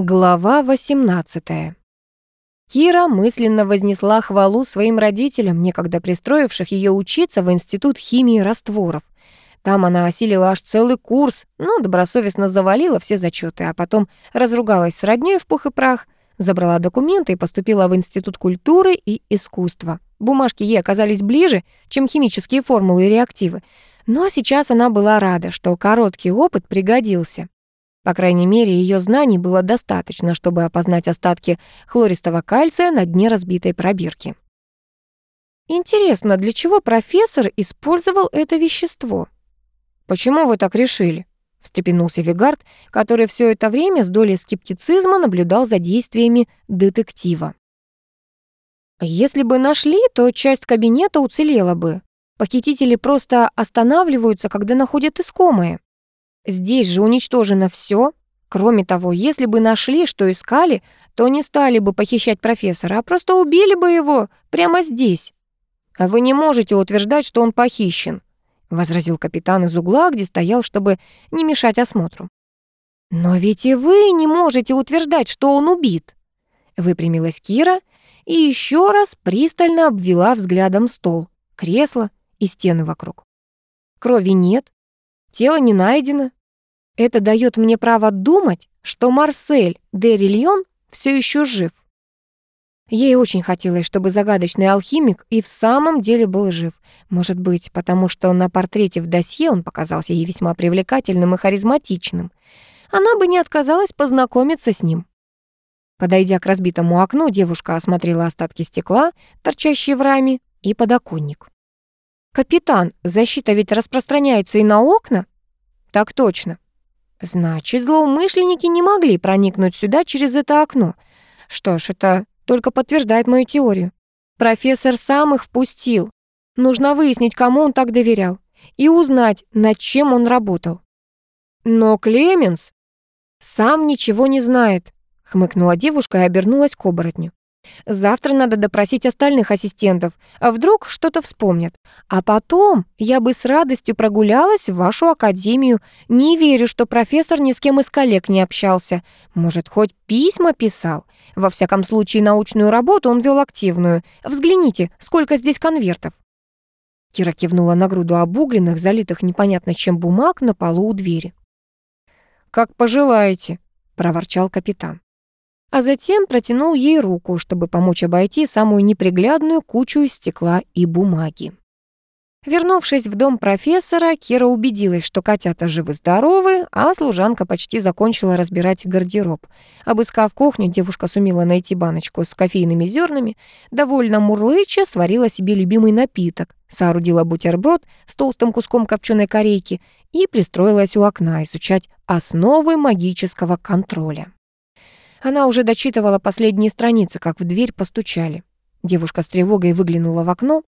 Глава 18. Кира мысленно вознесла хвалу своим родителям, некогда пристроивших ее учиться в Институт химии растворов. Там она осилила аж целый курс, но добросовестно завалила все зачеты, а потом разругалась с роднёй в пух и прах, забрала документы и поступила в Институт культуры и искусства. Бумажки ей оказались ближе, чем химические формулы и реактивы, но сейчас она была рада, что короткий опыт пригодился. По крайней мере, ее знаний было достаточно, чтобы опознать остатки хлористого кальция на дне разбитой пробирки. Интересно, для чего профессор использовал это вещество? Почему вы так решили? встрепенулся Вигард, который все это время с долей скептицизма наблюдал за действиями детектива. Если бы нашли, то часть кабинета уцелела бы. Похитители просто останавливаются, когда находят искомое. Здесь же уничтожено все. Кроме того, если бы нашли, что искали, то не стали бы похищать профессора, а просто убили бы его прямо здесь. А вы не можете утверждать, что он похищен, возразил капитан из угла, где стоял, чтобы не мешать осмотру. Но ведь и вы не можете утверждать, что он убит. Выпрямилась Кира и еще раз пристально обвела взглядом стол, кресло и стены вокруг. Крови нет, тело не найдено, это дает мне право думать, что Марсель де Рильон все еще жив. Ей очень хотелось, чтобы загадочный алхимик и в самом деле был жив. Может быть, потому что на портрете в досье он показался ей весьма привлекательным и харизматичным. Она бы не отказалась познакомиться с ним. Подойдя к разбитому окну, девушка осмотрела остатки стекла, торчащие в раме, и подоконник. «Капитан, защита ведь распространяется и на окна?» «Так точно», Значит, злоумышленники не могли проникнуть сюда через это окно. Что ж, это только подтверждает мою теорию. Профессор сам их впустил. Нужно выяснить, кому он так доверял, и узнать, над чем он работал. Но Клеменс сам ничего не знает, хмыкнула девушка и обернулась к оборотню. Завтра надо допросить остальных ассистентов, а вдруг что-то вспомнят. А потом я бы с радостью прогулялась в вашу академию. Не верю, что профессор ни с кем из коллег не общался. Может, хоть письма писал? Во всяком случае, научную работу он вел активную. Взгляните, сколько здесь конвертов. Кира кивнула на груду обугленных, залитых непонятно чем бумаг на полу у двери. «Как пожелаете», — проворчал капитан а затем протянул ей руку, чтобы помочь обойти самую неприглядную кучу стекла и бумаги. Вернувшись в дом профессора, Кира убедилась, что котята живы-здоровы, а служанка почти закончила разбирать гардероб. Обыскав кухню, девушка сумела найти баночку с кофейными зернами, довольно мурлыча сварила себе любимый напиток, соорудила бутерброд с толстым куском копченой корейки и пристроилась у окна изучать основы магического контроля. Она уже дочитывала последние страницы, как в дверь постучали. Девушка с тревогой выглянула в окно.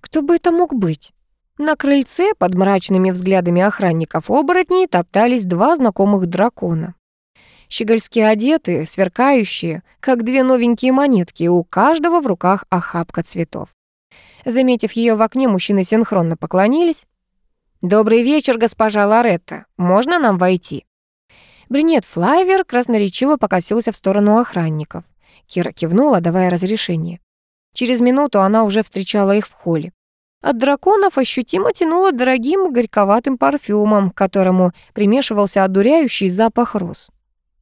Кто бы это мог быть? На крыльце под мрачными взглядами охранников-оборотней топтались два знакомых дракона. Щегольски одетые, сверкающие, как две новенькие монетки, у каждого в руках охапка цветов. Заметив ее в окне, мужчины синхронно поклонились. «Добрый вечер, госпожа Лоретта. Можно нам войти?» Брюнет Флайвер красноречиво покосился в сторону охранников. Кира кивнула, давая разрешение. Через минуту она уже встречала их в холле. От драконов ощутимо тянуло дорогим горьковатым парфюмом, к которому примешивался одуряющий запах роз.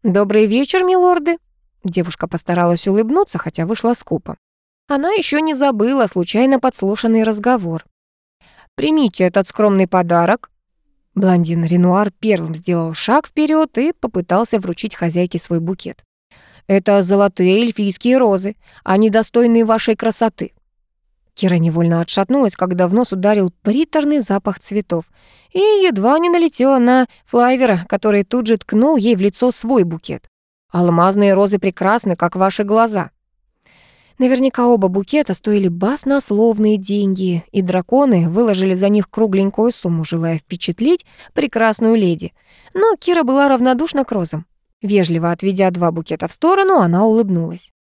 «Добрый вечер, милорды!» Девушка постаралась улыбнуться, хотя вышла скупо. Она еще не забыла случайно подслушанный разговор. «Примите этот скромный подарок», Блондин Ренуар первым сделал шаг вперед и попытался вручить хозяйке свой букет. «Это золотые эльфийские розы, они достойны вашей красоты». Кира невольно отшатнулась, когда в нос ударил приторный запах цветов, и едва не налетела на флайвера, который тут же ткнул ей в лицо свой букет. «Алмазные розы прекрасны, как ваши глаза». Наверняка оба букета стоили баснословные деньги, и драконы выложили за них кругленькую сумму, желая впечатлить прекрасную леди. Но Кира была равнодушна к розам. Вежливо отведя два букета в сторону, она улыбнулась.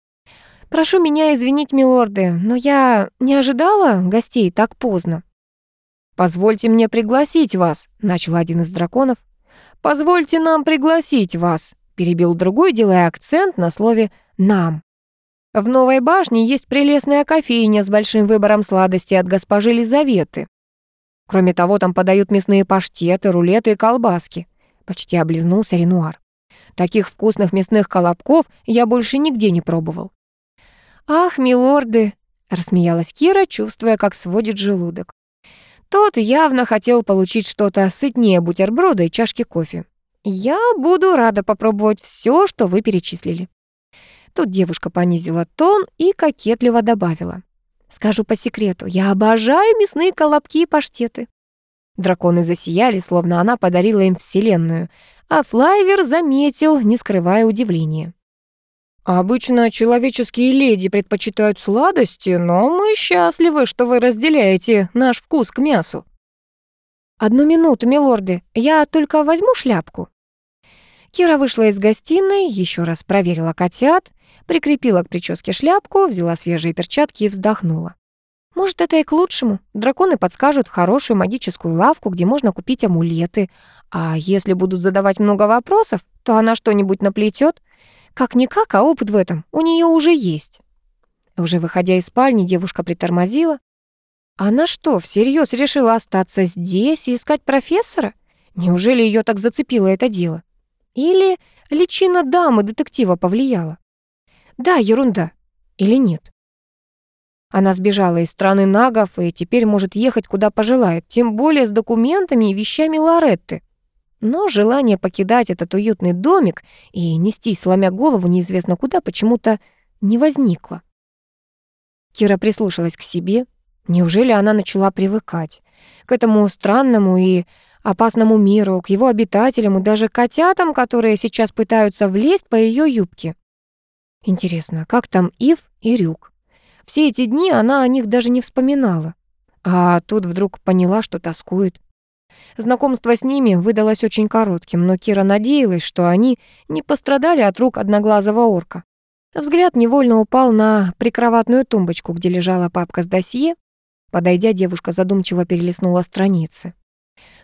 «Прошу меня извинить, милорды, но я не ожидала гостей так поздно». «Позвольте мне пригласить вас», — начал один из драконов. «Позвольте нам пригласить вас», перебил другой, делая акцент на слове «нам». В новой башне есть прелестная кофейня с большим выбором сладостей от госпожи Лизаветы. Кроме того, там подают мясные паштеты, рулеты и колбаски. Почти облизнулся Ренуар. Таких вкусных мясных колобков я больше нигде не пробовал. «Ах, милорды!» — рассмеялась Кира, чувствуя, как сводит желудок. Тот явно хотел получить что-то сытнее бутерброда и чашки кофе. «Я буду рада попробовать все, что вы перечислили». Тут девушка понизила тон и кокетливо добавила. «Скажу по секрету, я обожаю мясные колобки и паштеты». Драконы засияли, словно она подарила им вселенную, а Флайвер заметил, не скрывая удивления. «Обычно человеческие леди предпочитают сладости, но мы счастливы, что вы разделяете наш вкус к мясу». «Одну минуту, милорды, я только возьму шляпку». Кира вышла из гостиной, еще раз проверила котят, прикрепила к прическе шляпку, взяла свежие перчатки и вздохнула. Может, это и к лучшему. Драконы подскажут хорошую магическую лавку, где можно купить амулеты. А если будут задавать много вопросов, то она что-нибудь наплетет. Как-никак, а опыт в этом у нее уже есть. Уже выходя из спальни, девушка притормозила. Она что, всерьез решила остаться здесь и искать профессора? Неужели ее так зацепило это дело? Или личина дамы детектива повлияла? Да, ерунда. Или нет? Она сбежала из страны нагов и теперь может ехать куда пожелает, тем более с документами и вещами Лоретты. Но желание покидать этот уютный домик и нестись, сломя голову неизвестно куда, почему-то не возникло. Кира прислушалась к себе. Неужели она начала привыкать к этому странному и опасному миру, к его обитателям и даже котятам, которые сейчас пытаются влезть по ее юбке? Интересно, как там Ив и Рюк? Все эти дни она о них даже не вспоминала. А тут вдруг поняла, что тоскует. Знакомство с ними выдалось очень коротким, но Кира надеялась, что они не пострадали от рук одноглазого орка. Взгляд невольно упал на прикроватную тумбочку, где лежала папка с досье. Подойдя, девушка задумчиво перелистнула страницы.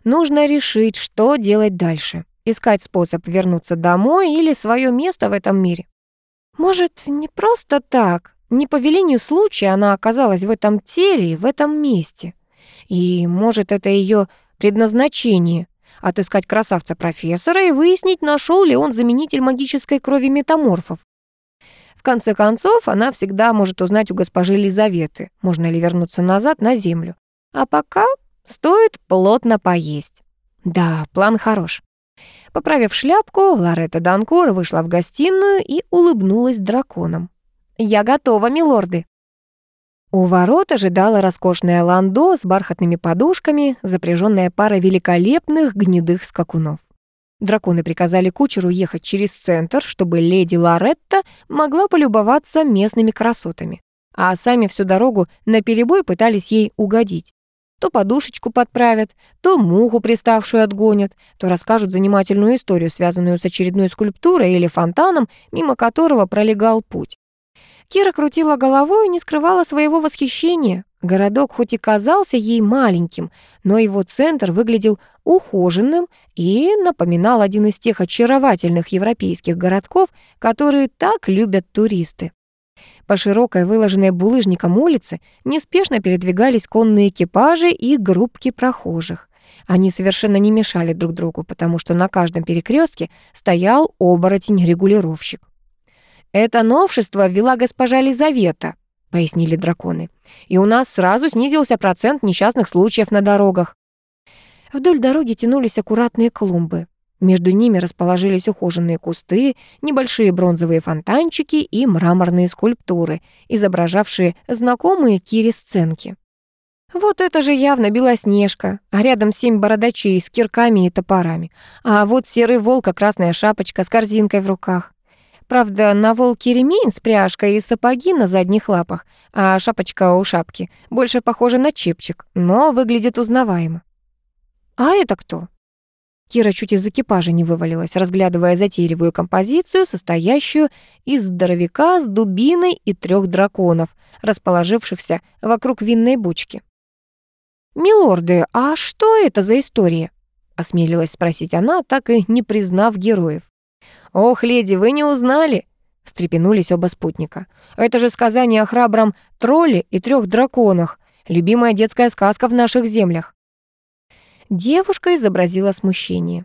Нужно решить, что делать дальше. Искать способ вернуться домой или свое место в этом мире. Может, не просто так, не по велению случая она оказалась в этом теле, в этом месте. И, может, это ее предназначение — отыскать красавца-профессора и выяснить, нашел ли он заменитель магической крови метаморфов. В конце концов, она всегда может узнать у госпожи Лизаветы, можно ли вернуться назад на землю. А пока стоит плотно поесть. Да, план хорош. Поправив шляпку, Лоретта Данкор вышла в гостиную и улыбнулась драконам. «Я готова, милорды!» У ворот ожидала роскошная ландо с бархатными подушками, запряженная пара великолепных гнедых скакунов. Драконы приказали кучеру ехать через центр, чтобы леди Лоретта могла полюбоваться местными красотами, а сами всю дорогу наперебой пытались ей угодить. То подушечку подправят, то муху приставшую отгонят, то расскажут занимательную историю, связанную с очередной скульптурой или фонтаном, мимо которого пролегал путь. Кира крутила головой и не скрывала своего восхищения. Городок хоть и казался ей маленьким, но его центр выглядел ухоженным и напоминал один из тех очаровательных европейских городков, которые так любят туристы. По широкой, выложенной булыжником улице неспешно передвигались конные экипажи и группки прохожих. Они совершенно не мешали друг другу, потому что на каждом перекрестке стоял оборотень-регулировщик. «Это новшество ввела госпожа Лизавета», — пояснили драконы. «И у нас сразу снизился процент несчастных случаев на дорогах». Вдоль дороги тянулись аккуратные клумбы. Между ними расположились ухоженные кусты, небольшие бронзовые фонтанчики и мраморные скульптуры, изображавшие знакомые Кире сценки. Вот это же явно Белоснежка, а рядом семь бородачей с кирками и топорами. А вот серый волк, а красная шапочка с корзинкой в руках. Правда, на волке ремень с пряжкой и сапоги на задних лапах, а шапочка у шапки больше похожа на чепчик, но выглядит узнаваемо. «А это кто?» Кира чуть из экипажа не вывалилась, разглядывая затейливую композицию, состоящую из здоровяка с дубиной и трех драконов, расположившихся вокруг винной бочки. «Милорды, а что это за история?» — осмелилась спросить она, так и не признав героев. «Ох, леди, вы не узнали?» — встрепенулись оба спутника. «Это же сказание о храбром тролле и трех драконах, любимая детская сказка в наших землях». Девушка изобразила смущение.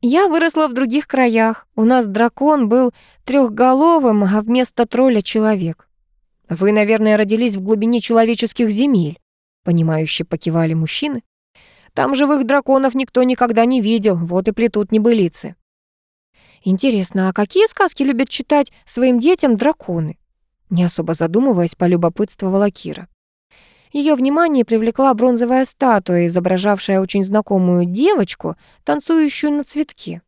«Я выросла в других краях. У нас дракон был трехголовым, а вместо тролля — человек. Вы, наверное, родились в глубине человеческих земель», — понимающе покивали мужчины. «Там живых драконов никто никогда не видел, вот и плетут небылицы». Интересно, а какие сказки любят читать своим детям драконы? Не особо задумываясь, полюбопытствовала Кира. Ее внимание привлекла бронзовая статуя, изображавшая очень знакомую девочку, танцующую на цветке.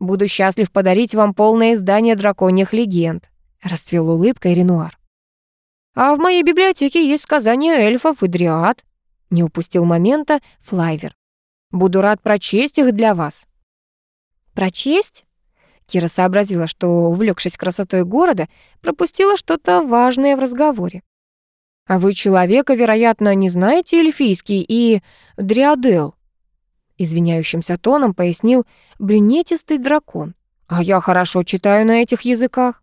«Буду счастлив подарить вам полное издание драконьих легенд», — расцвел улыбкой Ренуар. «А в моей библиотеке есть сказания эльфов и дриад», — не упустил момента Флайвер. «Буду рад прочесть их для вас». «Прочесть?» Кира сообразила, что, увлекшись красотой города, пропустила что-то важное в разговоре. «А вы человека, вероятно, не знаете эльфийский и дриадел?» Извиняющимся тоном пояснил брюнетистый дракон. «А я хорошо читаю на этих языках».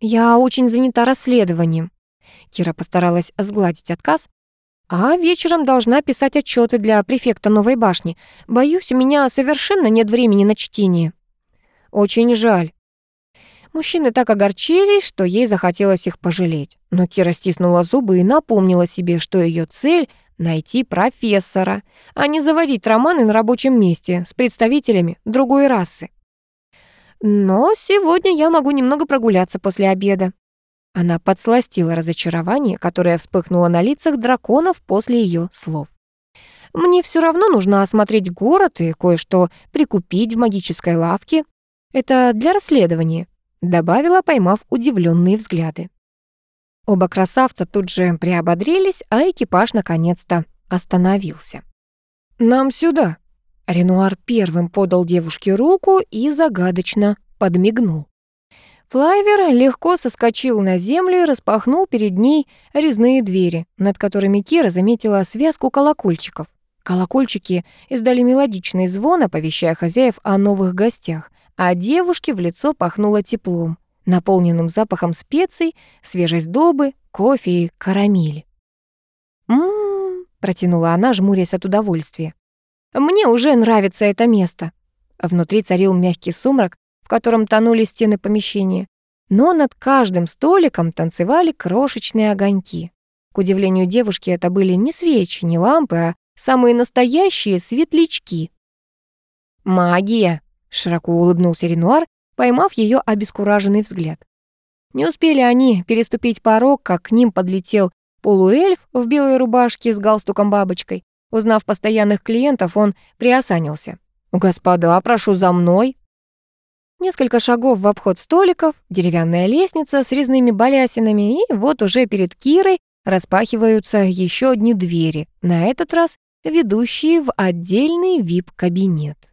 «Я очень занята расследованием». Кира постаралась сгладить отказ. «А вечером должна писать отчеты для префекта Новой башни. Боюсь, у меня совершенно нет времени на чтение». Очень жаль». Мужчины так огорчились, что ей захотелось их пожалеть. Но Кира стиснула зубы и напомнила себе, что ее цель — найти профессора, а не заводить романы на рабочем месте с представителями другой расы. «Но сегодня я могу немного прогуляться после обеда». Она подсластила разочарование, которое вспыхнуло на лицах драконов после ее слов. «Мне все равно нужно осмотреть город и кое-что прикупить в магической лавке. Это для расследования», — добавила, поймав удивленные взгляды. Оба красавца тут же приободрились, а экипаж наконец-то остановился. «Нам сюда!» Ренуар первым подал девушке руку и загадочно подмигнул. Флайвер легко соскочил на землю и распахнул перед ней резные двери, над которыми Кира заметила связку колокольчиков. Колокольчики издали мелодичный звон, оповещая хозяев о новых гостях, а девушке в лицо пахнуло теплом, наполненным запахом специй, свежей сдобы, кофе и карамели. «М-м-м», протянула она, жмурясь от удовольствия. «Мне уже нравится это место». Внутри царил мягкий сумрак, в котором тонули стены помещения, но над каждым столиком танцевали крошечные огоньки. К удивлению девушки, это были не свечи, не лампы, а самые настоящие светлячки. «Магия!» Широко улыбнулся Ренуар, поймав ее обескураженный взгляд. Не успели они переступить порог, как к ним подлетел полуэльф в белой рубашке с галстуком-бабочкой. Узнав постоянных клиентов, он приосанился. «Господа, прошу за мной». Несколько шагов в обход столиков, деревянная лестница с резными балясинами, и вот уже перед Кирой распахиваются еще одни двери, на этот раз ведущие в отдельный вип-кабинет.